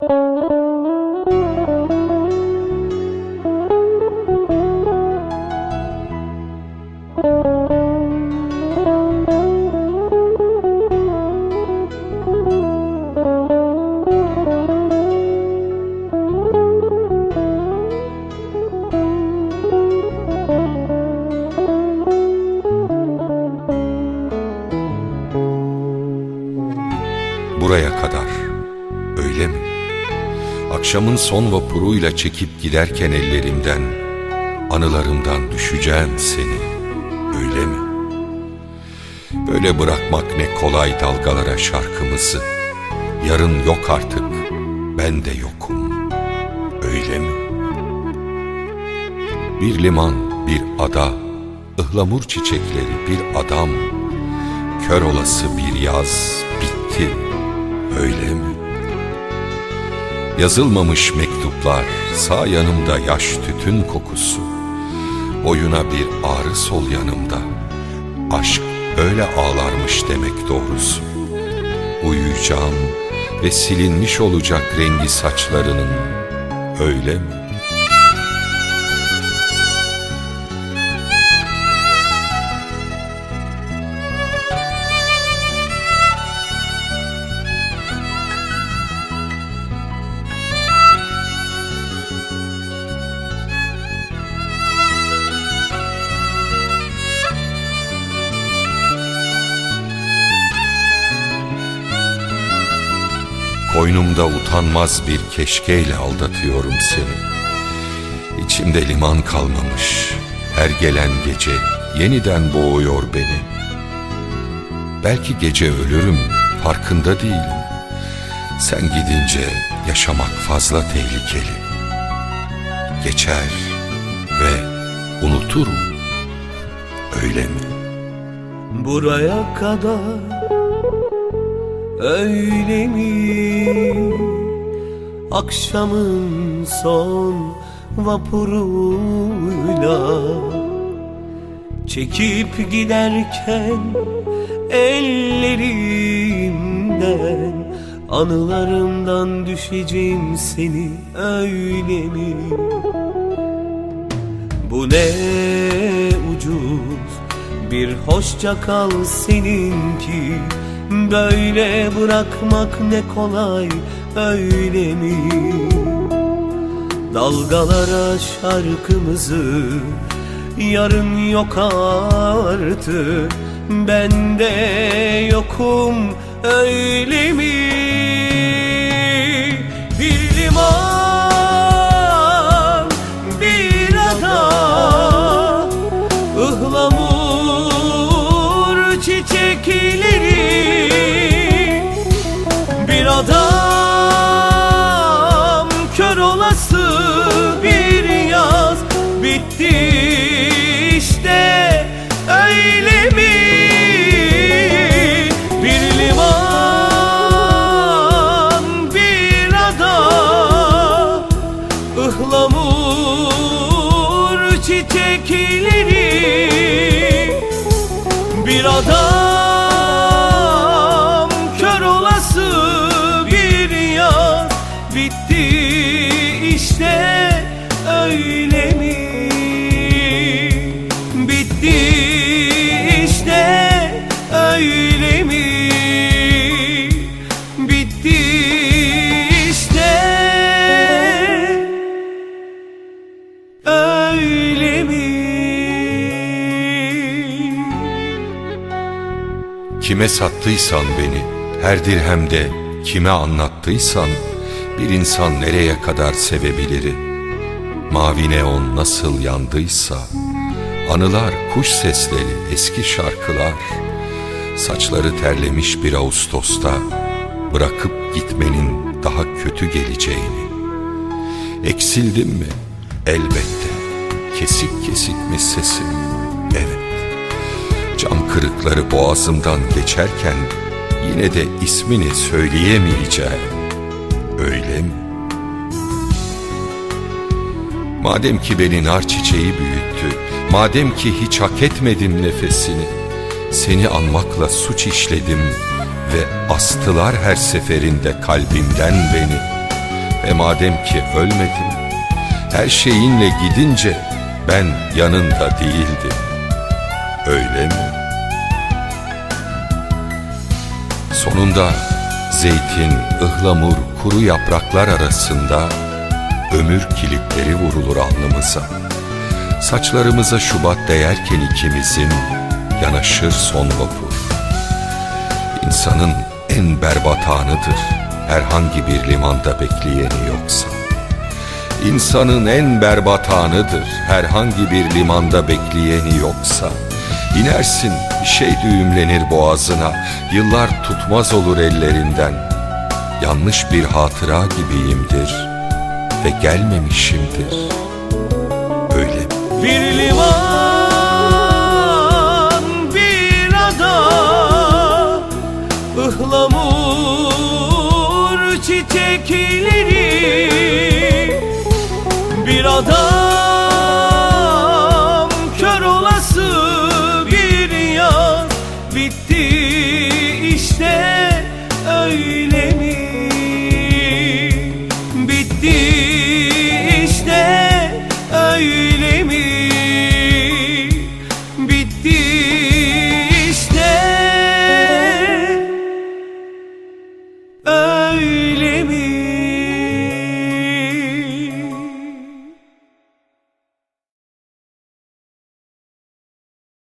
Buraya kadar? Akşamın son vapuruyla çekip giderken ellerimden Anılarımdan düşeceğim seni öyle mi? Böyle bırakmak ne kolay dalgalara şarkımızı Yarın yok artık ben de yokum öyle mi? Bir liman bir ada ıhlamur çiçekleri bir adam Kör olası bir yaz bitti öyle mi? Yazılmamış mektuplar, sağ yanımda yaş tütün kokusu. Boyuna bir ağrı sol yanımda. Aşk öyle ağlarmış demek doğrusu. Uyuyacağım ve silinmiş olacak rengi saçlarının öyle mi? Koynumda utanmaz bir keşkeyle aldatıyorum seni. İçimde liman kalmamış Her gelen gece yeniden boğuyor beni. Belki gece ölürüm farkında değilim. Sen gidince yaşamak fazla tehlikeli. Geçer ve unuturum. Öyle mi? Buraya kadar Öyle mi akşamın son vapuruyla Çekip giderken ellerimden Anılarımdan düşeceğim seni öyle mi? Bu ne ucuz bir hoşça kal seninki Böyle bırakmak ne kolay öyle mi? Dalgalara şarkımızı Yarın yok artık Ben de yokum öyle mi? Bir liman Bir ada ıhlamur bitti işte. Öyle mi? Bir liman bir ada ıhlamur çiçekleri. Bir adam kör olası bir bitti işte öyle Kime sattıysan beni her dirhemde kime anlattıysan bir insan nereye kadar sevebilir? Mavi neon nasıl yandıysa anılar kuş sesleri eski şarkılar. Saçları terlemiş bir Ağustos'ta bırakıp gitmenin daha kötü geleceğini. Eksildim mi? Elbette. Kesik kesik mi sesim Cam kırıkları boğazımdan geçerken Yine de ismini söyleyemeyeceğim. Öyle mi? Madem ki beni nar çiçeği büyüttü Madem ki hiç hak etmedim nefesini Seni anmakla suç işledim Ve astılar her seferinde kalbimden beni. E madem ki ölmedin Her şeyinle gidince Ben yanında değildim Öyle mi? Sonunda zeytin, ıhlamur, kuru yapraklar arasında Ömür kilitleri vurulur alnımıza. Saçlarımıza Şubat değerken ikimizin Yanaşır son vapur İnsanın en berbat anıdır Herhangi bir limanda bekleyeni yoksa. İnsanın en berbat anıdır Herhangi bir limanda bekleyeni yoksa İnersin şey düğümlenir boğazına. Yıllar tutmaz olur ellerinden. Yanlış bir hatıra gibiyimdir Ve gelmemişimdir. Öyle? Bir